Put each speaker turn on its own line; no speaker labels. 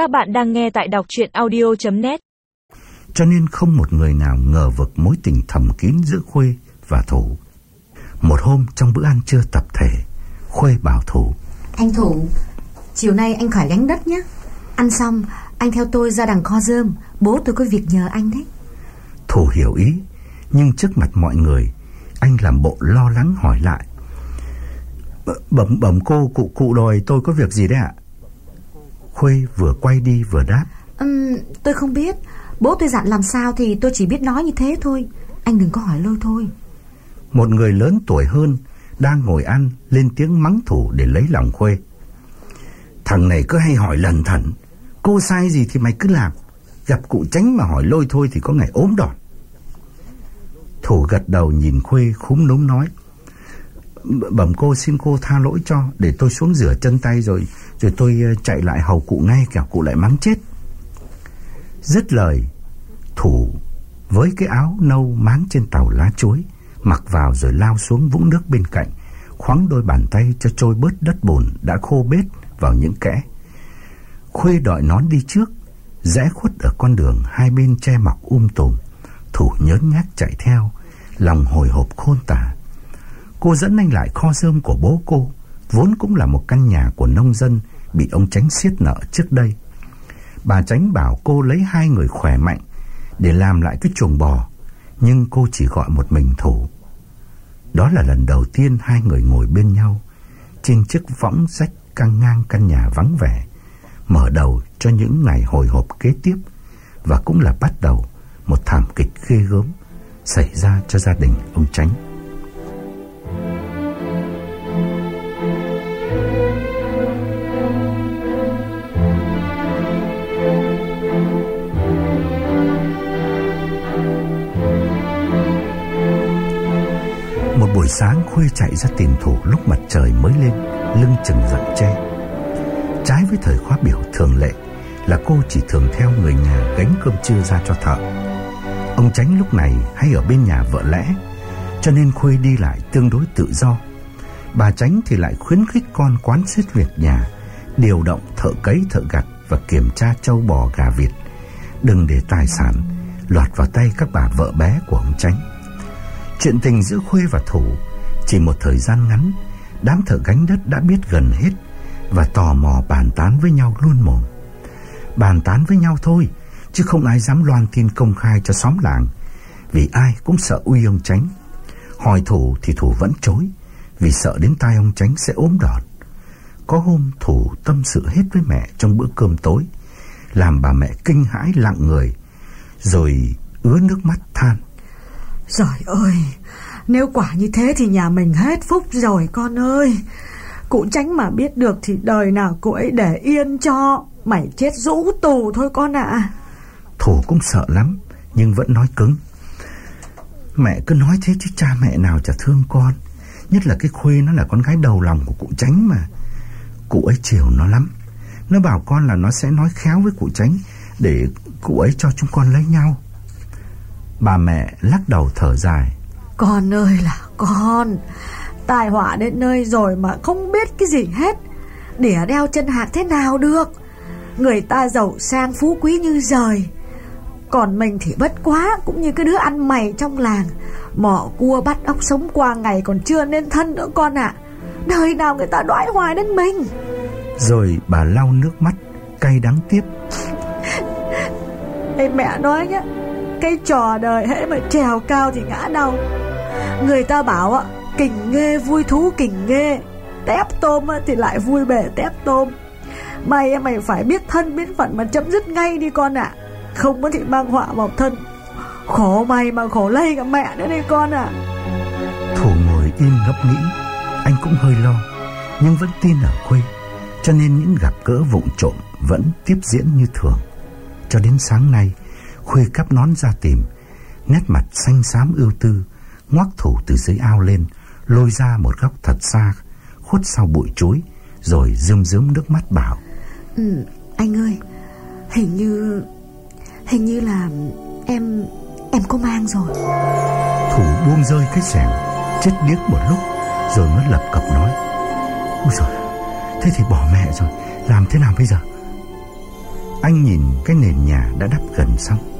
Các bạn đang nghe tại đọc chuyện audio.net
Cho nên không một người nào ngờ vực mối tình thầm kín giữa Khuê và Thủ. Một hôm trong bữa ăn trưa tập thể, Khuê bảo Thủ.
Anh Thủ, chiều nay anh khỏi gánh đất nhé. Ăn xong, anh theo tôi ra đằng kho rơm, bố tôi có việc nhờ anh đấy.
Thủ hiểu ý, nhưng trước mặt mọi người, anh làm bộ lo lắng hỏi lại. Bẩm bẩm cô, cụ cụ đòi tôi có việc gì đấy ạ? Khuê vừa quay đi vừa đáp.
Ừm, tôi không biết, bố tôi dặn làm sao thì tôi chỉ biết nói như thế thôi. Anh đừng có hỏi lôi thôi.
Một người lớn tuổi hơn đang ngồi ăn lên tiếng mắng thủ để lấy lòng Khuê. Thằng này cứ hay hỏi lần thẩn, cô sai gì thì mày cứ làm, gặp cụ tránh mà hỏi lôi thôi thì có ngày ốm đòn. Thủ gật đầu nhìn Khuê khúm núm nói. Bẩm cô xin cô tha lỗi cho Để tôi xuống rửa chân tay rồi rồi tôi ờ, chạy lại hầu cụ ngay, kẻo cụ lại mắng chết. Dứt lời, Thủ với cái áo nâu máng trên tàu lá chuối, Mặc vào rồi lao xuống vũng nước bên cạnh Khoáng đôi bàn tay cho trôi bớt đất bùn Đã khô bết vào những kẽ. Khuê đội nón đi trước, Rẽ khuất ở con đường Hai bên che mọc um tùm. Thủ nhớn nhác chạy theo, Lòng hồi hộp khôn tả. Cô dẫn anh lại kho rơm của bố cô. Vốn cũng là một căn nhà của nông dân Bị ông Tránh siết nợ trước đây. Bà Tránh bảo cô lấy hai người khỏe mạnh Để làm lại cái chuồng bò, Nhưng cô chỉ gọi một mình thủ. Đó là lần đầu tiên hai người ngồi bên nhau Trên chiếc võng rách căng ngang căn nhà vắng vẻ, Mở đầu cho những ngày hồi hộp kế tiếp Và cũng là bắt đầu Một thảm kịch ghê gớm Xảy ra cho gia đình ông Tránh buổi sáng Khuê chạy ra tìm thủ lúc mặt trời mới lên, lưng chừng dặn tre. Trái với thời khóa biểu thường lệ là cô chỉ thường theo người nhà gánh cơm trưa ra cho thợ. Ông Tránh lúc này hay ở bên nhà vợ lẽ, cho nên Khuê đi lại tương đối tự do. Bà Tránh thì lại khuyến khích con quán xuyết việc nhà, điều động thợ cấy thợ gặt và kiểm tra trâu bò gà vịt, đừng để tài sản lọt vào tay các bà vợ bé của ông Tránh. Chuyện tình giữa Khuê và Thủ chỉ một thời gian ngắn, đám thợ gánh đất đã biết gần hết và tò mò bàn tán với nhau luôn mồm. Bàn tán với nhau thôi, chứ không ai dám loan tin công khai cho xóm làng, vì ai cũng sợ uy ông Tránh. Hỏi Thủ thì Thủ vẫn chối, vì sợ đến tai ông Tránh sẽ ốm đòn. Có hôm Thủ tâm sự hết với mẹ trong bữa cơm tối, làm bà mẹ kinh hãi lặng người, rồi ứa nước mắt than
giỏi ơi, nếu quả như thế thì nhà mình hết phúc rồi con ơi. Cụ tránh mà biết được thì đời nào cụ ấy để yên cho. Mày chết rũ tù thôi con ạ.
Thổ cũng sợ lắm, nhưng vẫn nói cứng. Mẹ cứ nói thế chứ cha mẹ nào chả thương con. Nhất là cái Khuê nó là con gái đầu lòng của cụ tránh mà. Cụ ấy chiều nó lắm. Nó bảo con là nó sẽ nói khéo với cụ tránh để cụ ấy cho chúng con lấy nhau. Bà mẹ lắc đầu thở dài.
Con ơi là con Tai họa đến nơi rồi mà không biết cái gì hết. Đỉa đeo chân hạc thế nào được? Người ta giàu sang phú quý như rời. Còn mình thì bất quá Cũng như cái đứa ăn mày trong làng. Mỏ cua bắt ốc sống qua ngày Còn chưa nên thân nữa con ạ. Đời nào người ta đoái hoài đến mình?
Rồi bà lau nước mắt Cay đắng tiếp.
Ê mẹ nói nhá cái trò đời hễ mà trèo cao thì ngã đau. Người ta bảo ạ Kình nghê vui thú kình nghê, Tép tôm thì lại vui bể tép tôm. Mày mày phải biết thân, biết phận mà chấm dứt ngay đi con ạ. Không có thì mang họa vào thân. Khổ mày mà khổ lây cả mẹ nữa đi con ạ.
Thủ ngồi im ngẫm nghĩ, Anh cũng hơi lo, Nhưng vẫn tin ở quê, Cho nên những gặp gỡ vụng trộm Vẫn tiếp diễn như thường. Cho đến sáng nay Khuê cắp nón ra tìm. Nét mặt xanh xám ưu tư Ngoác thủ từ dưới ao lên Lôi ra một góc thật xa Khuất sau bụi chuối Rồi rơm rớm nước mắt bảo.
Ừ, Anh ơi Hình như Hình như là em Em có mang rồi.
Thủ buông rơi cái xẻng Chết điếc một lúc Rồi mới lập cập nói. Ôi trời Thế thì bỏ mẹ rồi Làm thế nào bây giờ? Anh nhìn cái nền nhà đã đắp gần xong